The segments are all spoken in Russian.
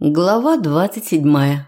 Глава 27.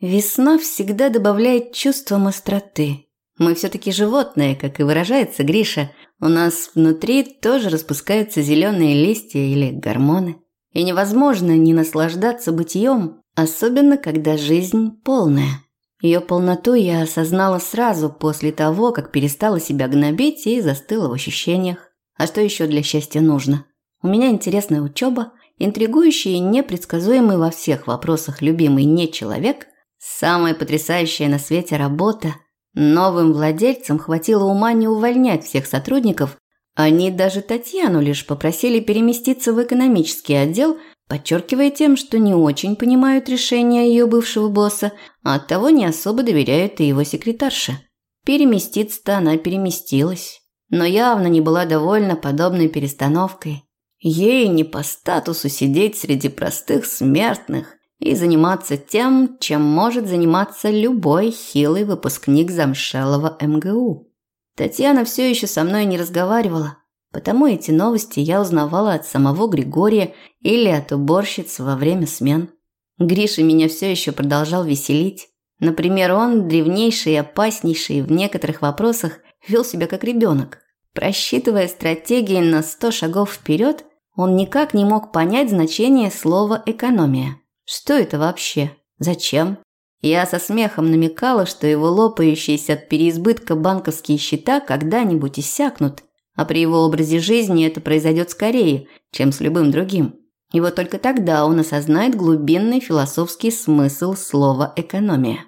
Весна всегда добавляет чувством остроты. Мы все-таки животные, как и выражается Гриша. У нас внутри тоже распускаются зеленые листья или гормоны. И невозможно не наслаждаться бытием, особенно когда жизнь полная. Ее полноту я осознала сразу после того, как перестала себя гнобить и застыла в ощущениях. А что еще для счастья нужно? У меня интересная учеба – Интригующий и непредсказуемый во всех вопросах любимый не человек, самая потрясающая на свете работа. Новым владельцам хватило ума не увольнять всех сотрудников, они даже Татьяну лишь попросили переместиться в экономический отдел, подчеркивая тем, что не очень понимают решения ее бывшего босса, а оттого не особо доверяют и его секретарше. Переместиться-то она переместилась, но явно не была довольна подобной перестановкой. Ей не по статусу сидеть среди простых смертных и заниматься тем, чем может заниматься любой хилый выпускник замшелого МГУ. Татьяна все еще со мной не разговаривала, потому эти новости я узнавала от самого Григория или от уборщиц во время смен. Гриша меня все еще продолжал веселить. Например, он, древнейший и опаснейший в некоторых вопросах, вел себя как ребенок. Просчитывая стратегии на сто шагов вперед, он никак не мог понять значение слова «экономия». Что это вообще? Зачем? Я со смехом намекала, что его лопающиеся от переизбытка банковские счета когда-нибудь иссякнут, а при его образе жизни это произойдет скорее, чем с любым другим. И вот только тогда он осознает глубинный философский смысл слова «экономия».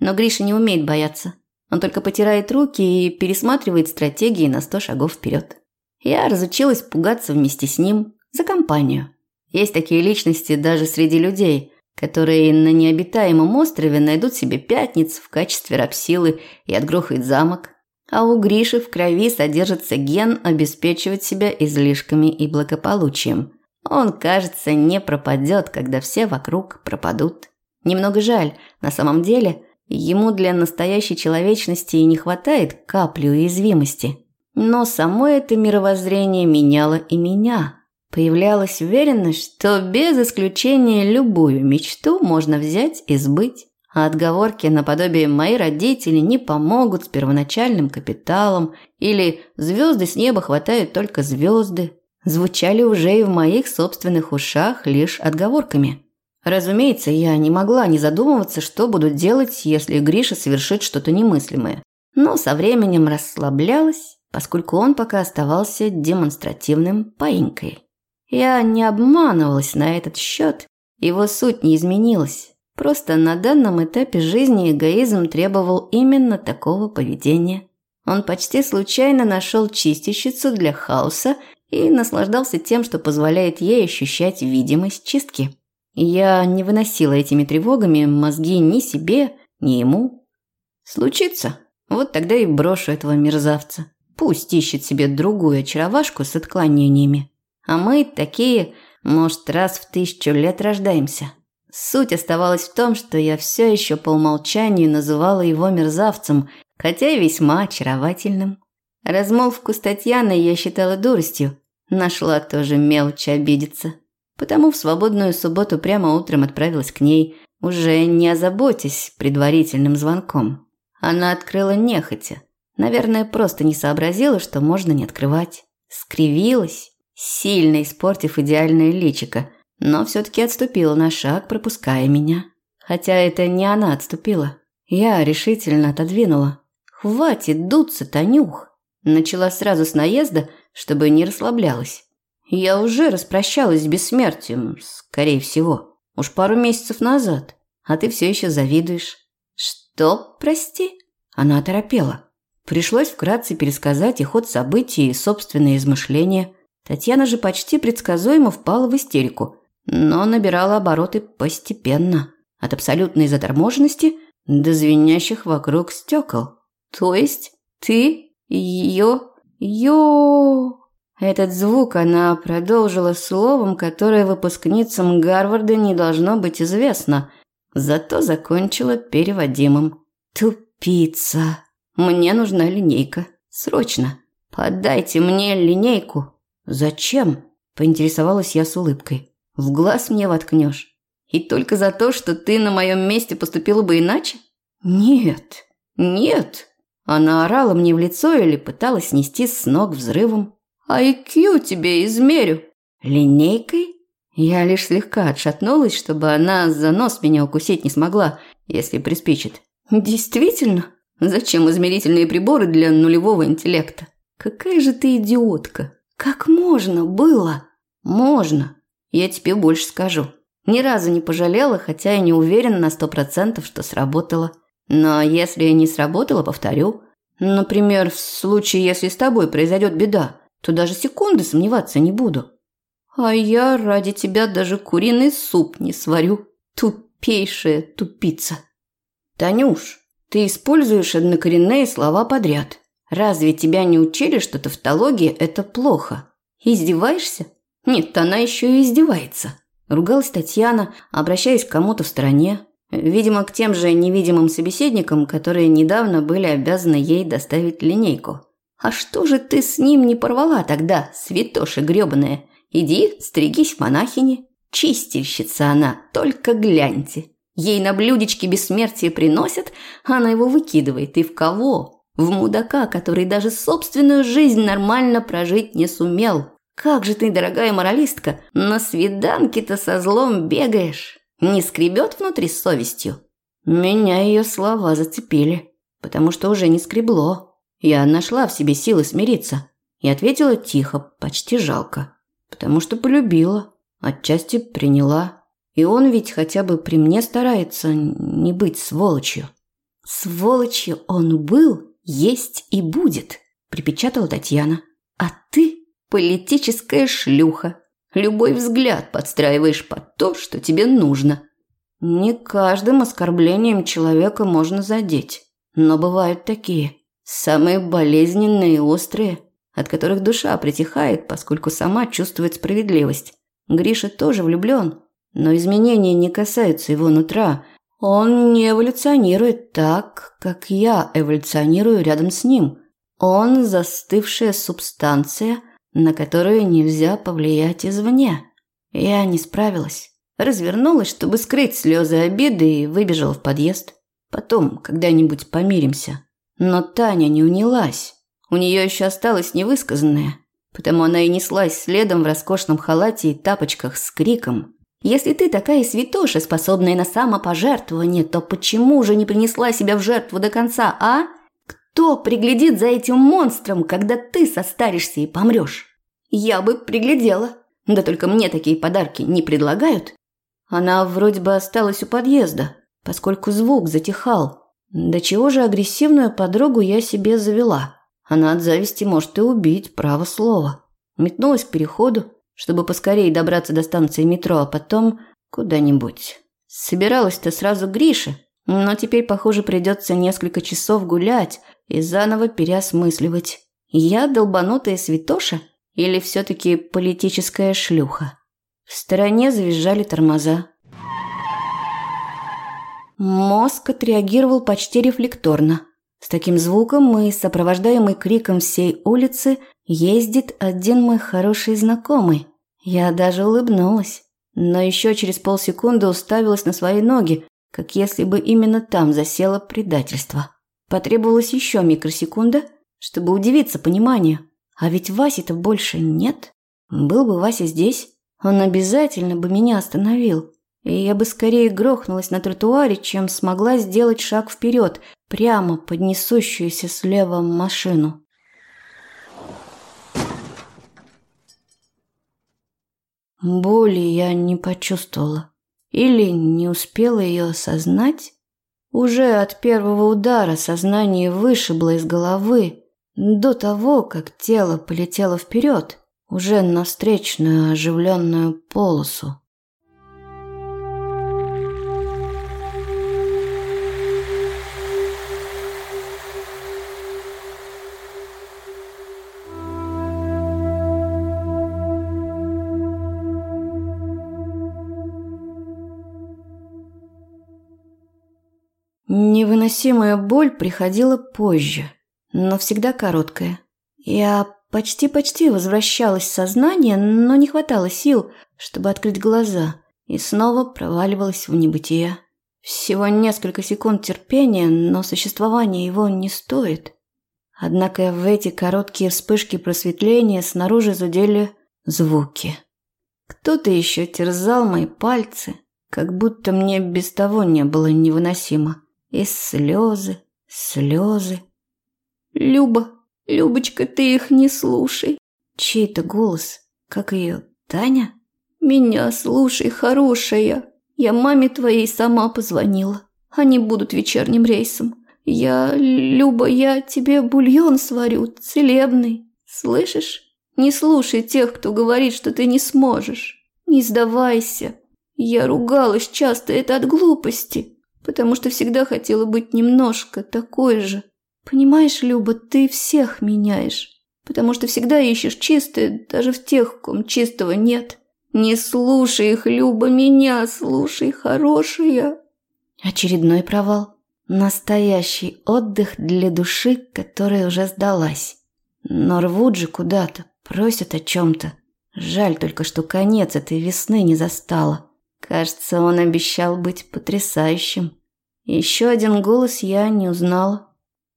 Но Гриша не умеет бояться. Он только потирает руки и пересматривает стратегии на сто шагов вперед. Я разучилась пугаться вместе с ним, за компанию. Есть такие личности даже среди людей, которые на необитаемом острове найдут себе пятниц в качестве рабсилы и отгрохают замок. А у Гриши в крови содержится ген обеспечивать себя излишками и благополучием. Он, кажется, не пропадет, когда все вокруг пропадут. Немного жаль, на самом деле, ему для настоящей человечности и не хватает капли уязвимости. Но само это мировоззрение меняло и меня. Появлялась уверенность, что без исключения любую мечту можно взять и сбыть. А отговорки наподобие «мои родители не помогут с первоначальным капиталом» или «звезды с неба хватают только звезды» звучали уже и в моих собственных ушах лишь отговорками. Разумеется, я не могла не задумываться, что буду делать, если Гриша совершит что-то немыслимое. Но со временем расслаблялась, поскольку он пока оставался демонстративным поинькой. Я не обманывалась на этот счет, его суть не изменилась. Просто на данном этапе жизни эгоизм требовал именно такого поведения. Он почти случайно нашел чистильщицу для хаоса и наслаждался тем, что позволяет ей ощущать видимость чистки. Я не выносила этими тревогами мозги ни себе, ни ему. Случится, вот тогда и брошу этого мерзавца. Пусть ищет себе другую очаровашку с отклонениями. А мы такие, может, раз в тысячу лет рождаемся. Суть оставалась в том, что я все еще по умолчанию называла его мерзавцем, хотя и весьма очаровательным. Размолвку с Татьяной я считала дуростью. Нашла тоже мелочь обидеться. Потому в свободную субботу прямо утром отправилась к ней, уже не озаботясь предварительным звонком. Она открыла нехотя. Наверное, просто не сообразила, что можно не открывать. Скривилась сильно испортив идеальное личико, но все-таки отступила на шаг, пропуская меня. Хотя это не она отступила. Я решительно отодвинула. «Хватит дуться, Танюх!» Начала сразу с наезда, чтобы не расслаблялась. «Я уже распрощалась с бессмертием, скорее всего. Уж пару месяцев назад. А ты все еще завидуешь». «Что, прости?» Она оторопела. Пришлось вкратце пересказать и ход событий, и собственные измышления. Татьяна же почти предсказуемо впала в истерику, но набирала обороты постепенно, от абсолютной заторможенности до звенящих вокруг стекол. То есть ты ее... Ё... Этот звук она продолжила словом, которое выпускницам Гарварда не должно быть известно, зато закончила переводимым. «Тупица! Мне нужна линейка. Срочно! Подайте мне линейку!» «Зачем?» – поинтересовалась я с улыбкой. «В глаз мне воткнешь». И только за то, что ты на моем месте поступила бы иначе? Нет, нет. Она орала мне в лицо или пыталась снести с ног взрывом. IQ тебе измерю. Линейкой? Я лишь слегка отшатнулась, чтобы она за нос меня укусить не смогла, если приспичит. Действительно? Зачем измерительные приборы для нулевого интеллекта? Какая же ты идиотка. Как можно было? Можно. Я тебе больше скажу. Ни разу не пожалела, хотя и не уверена на сто процентов, что сработало. Но если не сработало, повторю. Например, в случае, если с тобой произойдет беда, то даже секунды сомневаться не буду. А я ради тебя даже куриный суп не сварю. Тупейшая тупица. Танюш, ты используешь однокоренные слова подряд. Разве тебя не учили, что тавтология – это плохо? Издеваешься? Нет, она еще и издевается. Ругалась Татьяна, обращаясь к кому-то в стороне. Видимо, к тем же невидимым собеседникам, которые недавно были обязаны ей доставить линейку. «А что же ты с ним не порвала тогда, святоша грёбаная? Иди, стригись монахини. Чистильщица она, только гляньте. Ей на блюдечке бессмертие приносят, а она его выкидывает. И в кого? В мудака, который даже собственную жизнь нормально прожить не сумел. Как же ты, дорогая моралистка, на свиданке-то со злом бегаешь? Не скребет внутри совестью? Меня ее слова зацепили, потому что уже не скребло. Я нашла в себе силы смириться и ответила тихо, почти жалко, потому что полюбила, отчасти приняла. И он ведь хотя бы при мне старается не быть сволочью. Сволочью он был, есть и будет, припечатала Татьяна. А ты политическая шлюха. Любой взгляд подстраиваешь под то, что тебе нужно. Не каждым оскорблением человека можно задеть, но бывают такие, самые болезненные и острые, от которых душа притихает, поскольку сама чувствует справедливость. Гриша тоже влюблен, но изменения не касаются его нутра. Он не эволюционирует так, как я эволюционирую рядом с ним. Он застывшая субстанция, на которую нельзя повлиять извне. Я не справилась. Развернулась, чтобы скрыть слезы обиды и выбежала в подъезд. Потом, когда-нибудь помиримся. Но Таня не унялась. У нее еще осталось невысказанное, потому она и неслась следом в роскошном халате и тапочках с криком – если ты такая святоша, способная на самопожертвование, то почему же не принесла себя в жертву до конца, а? Кто приглядит за этим монстром, когда ты состаришься и помрешь? Я бы приглядела. Да только мне такие подарки не предлагают. Она вроде бы осталась у подъезда, поскольку звук затихал. До чего же агрессивную подругу я себе завела? Она от зависти может и убить, право слово. Метнулась к переходу, чтобы поскорее добраться до станции метро, а потом куда-нибудь. Собиралась-то сразу к Грише, но теперь, похоже, придется несколько часов гулять и заново переосмысливать. Я долбанутая святоша или все-таки политическая шлюха? В стороне завизжали тормоза. Мозг отреагировал почти рефлекторно. С таким звуком мы, сопровождаемый криком всей улицы, ездит один мой хороший знакомый. Я даже улыбнулась, но еще через полсекунды уставилась на свои ноги, как если бы именно там засело предательство. Потребовалась еще микросекунда, чтобы удивиться пониманию. А ведь Васи-то больше нет. Был бы Вася здесь, он обязательно бы меня остановил. И я бы скорее грохнулась на тротуаре, чем смогла сделать шаг вперед, прямо под несущуюся слева машину. Боли я не почувствовала. Или не успела ее осознать. Уже от первого удара сознание вышибло из головы, до того, как тело полетело вперед, уже на встречную оживленную полосу. Невыносимая боль приходила позже, но всегда короткая. Я почти-почти возвращалась в сознание, но не хватало сил, чтобы открыть глаза. и снова проваливалась в небытие. Всего несколько секунд терпения, но существование его не стоит. Однако в эти короткие вспышки просветления снаружи зудели звуки. Кто-то еще терзал мои пальцы, как будто мне без того не было невыносимо. И слезы, слезы. «Люба, Любочка, ты их не слушай!» Чей-то голос, как ее, Таня? «Меня слушай, хорошая!» Я маме твоей сама позвонила. Они будут вечерним рейсом. Я, Люба, я тебе бульон сварю, целебный. Слышишь? Не слушай тех, кто говорит, что ты не сможешь. Не сдавайся. Я ругалась часто, это от глупости, потому что всегда хотела быть немножко такой же. Понимаешь, Люба, ты всех меняешь, потому что всегда ищешь чистое, даже в тех, в ком чистого нет. Не слушай их, Люба, меня слушай, хорошая. Очередной провал. Настоящий отдых для души, которая уже сдалась. Но рвут же куда-то, просят о чем-то. Жаль только, что конец этой весны не застала. Кажется, он обещал быть потрясающим. Еще один голос я не узнала.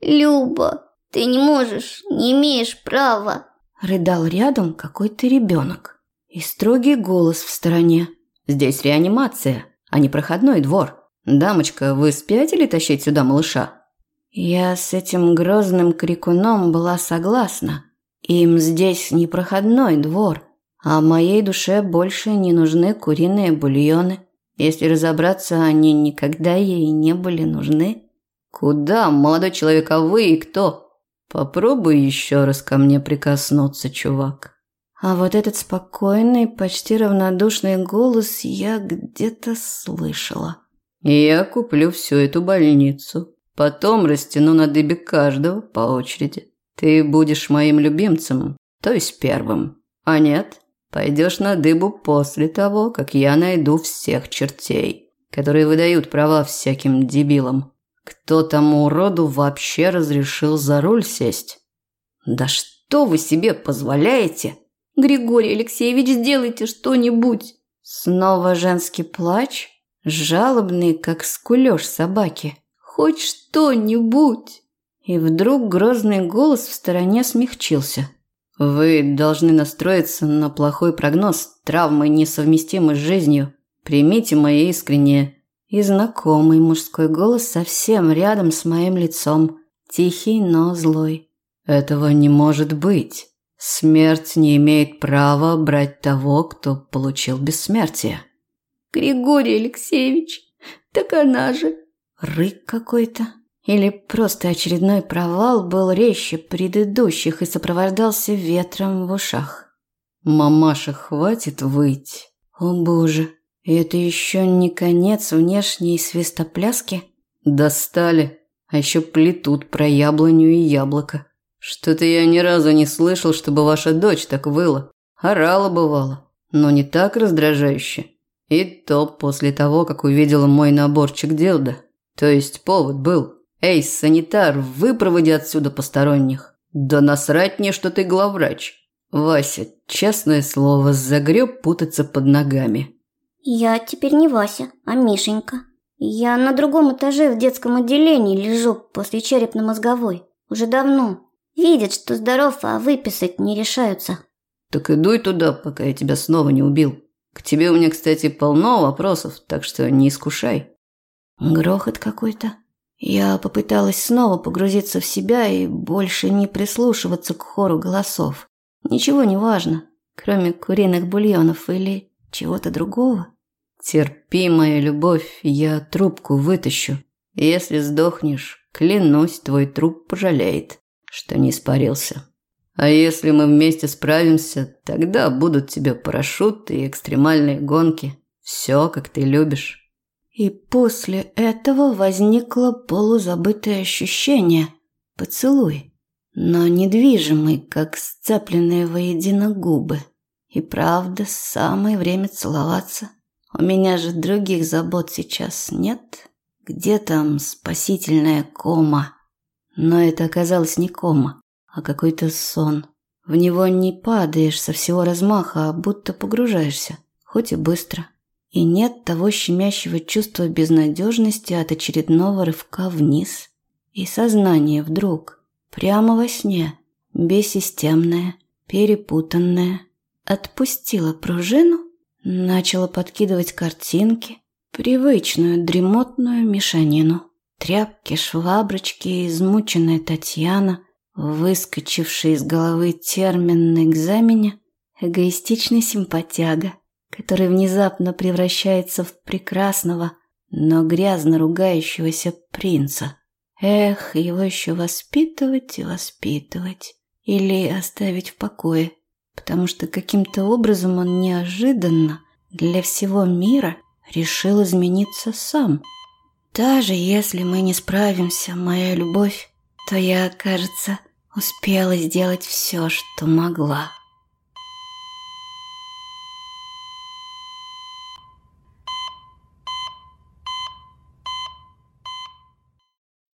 «Люба, ты не можешь, не имеешь права!» Рыдал рядом какой-то ребенок. И строгий голос в стороне. «Здесь реанимация, а не проходной двор. Дамочка, вы спятили тащить сюда малыша?» Я с этим грозным крикуном была согласна. Им здесь не проходной двор, а моей душе больше не нужны куриные бульоны. Если разобраться, они никогда ей не были нужны. «Куда, молодой человек, а вы и кто?» «Попробуй еще раз ко мне прикоснуться, чувак». А вот этот спокойный, почти равнодушный голос я где-то слышала. «Я куплю всю эту больницу. Потом растяну на дыбе каждого по очереди. Ты будешь моим любимцем, то есть первым. А нет, пойдешь на дыбу после того, как я найду всех чертей, которые выдают права всяким дебилам. Кто тому уроду вообще разрешил за руль сесть? Да что вы себе позволяете?» Григорий Алексеевич, сделайте что-нибудь!» Снова женский плач, жалобный, как скулёж собаки. «Хоть что-нибудь!» И вдруг грозный голос в стороне смягчился. «Вы должны настроиться на плохой прогноз, травмы несовместимы с жизнью. Примите мои искренние...» И знакомый мужской голос совсем рядом с моим лицом, тихий, но злой. «Этого не может быть!» Смерть не имеет права брать того, кто получил бессмертие. Григорий Алексеевич, так она же. Рык какой-то. Или просто очередной провал был резче предыдущих и сопровождался ветром в ушах. Мамаша, хватит выть. О боже, это еще не конец внешней свистопляски? Достали. А еще плетут про яблоню и яблоко. Что-то я ни разу не слышал, чтобы ваша дочь так выла. Орала бывало, но не так раздражающе. И то после того, как увидела мой наборчик дилда. То есть повод был. Эй, санитар, выпроводи отсюда посторонних. Да насрать мне, что ты главврач. Вася, честное слово, загреб путаться под ногами. Я теперь не Вася, а Мишенька. Я на другом этаже в детском отделении лежу после черепно-мозговой. Уже давно. Видят, что здоров, а выписать не решаются. Так идуй туда, пока я тебя снова не убил. К тебе у меня, кстати, полно вопросов, так что не искушай. Грохот какой-то. Я попыталась снова погрузиться в себя и больше не прислушиваться к хору голосов. Ничего не важно, кроме куриных бульонов или чего-то другого. Терпи, моя любовь, я трубку вытащу. Если сдохнешь, клянусь, твой труп пожалеет что не испарился. А если мы вместе справимся, тогда будут тебе парашюты и экстремальные гонки. Все, как ты любишь. И после этого возникло полузабытое ощущение – поцелуй, но недвижимый, как сцепленные воедино губы. И правда, самое время целоваться. У меня же других забот сейчас нет. Где там спасительная кома? Но это оказалось не кома, а какой-то сон. В него не падаешь со всего размаха, а будто погружаешься, хоть и быстро. И нет того щемящего чувства безнадежности от очередного рывка вниз. И сознание вдруг, прямо во сне, бессистемное, перепутанное, отпустило пружину, начало подкидывать картинки, привычную дремотную мешанину. Тряпки, шваброчки, измученная Татьяна, выскочивший из головы термин на экзамене, эгоистичный симпатяга, который внезапно превращается в прекрасного, но грязно ругающегося принца. Эх, его еще воспитывать и воспитывать. Или оставить в покое, потому что каким-то образом он неожиданно для всего мира решил измениться сам. Даже если мы не справимся, моя любовь, то я, кажется, успела сделать все, что могла.